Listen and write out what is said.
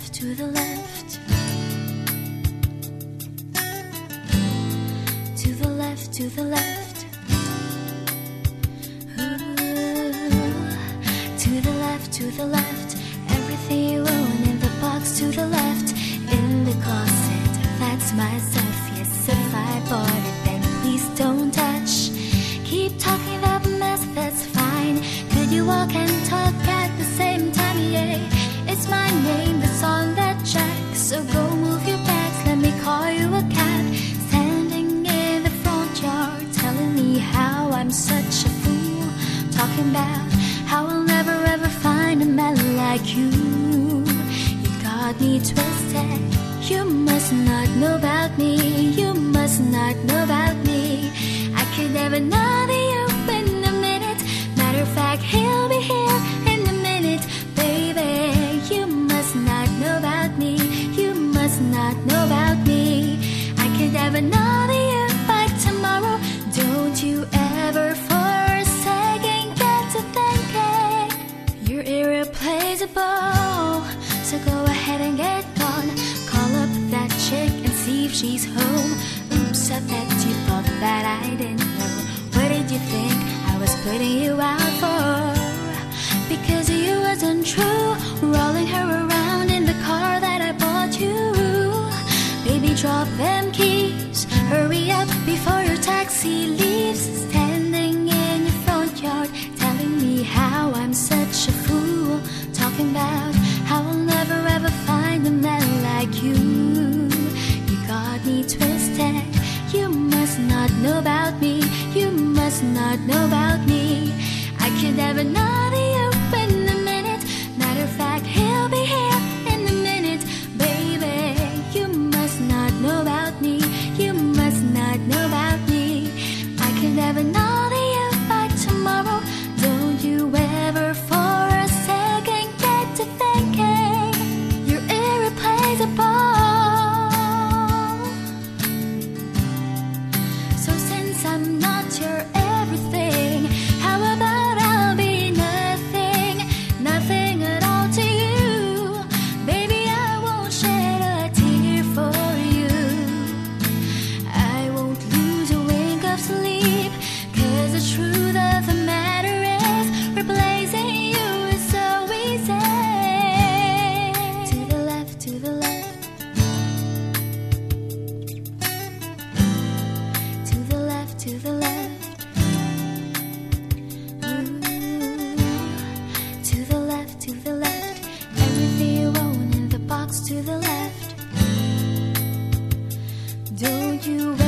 left, to the left. To the left, to the left. Ooh. To the left, to the left. Everything you own in the box to the left. In the closet, that's myself. Yes, if I bought it, then please don't touch. Keep talking that mess, that's fine. Could you walk and talk at the same time? Yeah, it's my Talking about how I'll never ever find a man like you. You got me twisted. You must not know about me. You must not know about me. I could never know that you in a minute. Matter of fact, he'll be here in a minute, baby. You must not know about me. You must not know about me. I could never know that you by tomorrow. Don't you ever if she's home. Oops, I bet you thought that I didn't know. What did you think I was putting you out for? Because you wasn't true. Rolling her around in the car that I bought you. Baby, drop them keys. Hurry up before your taxi leaves. Know about me. You must not know about me. I could never know I'm not your to the left. Don't you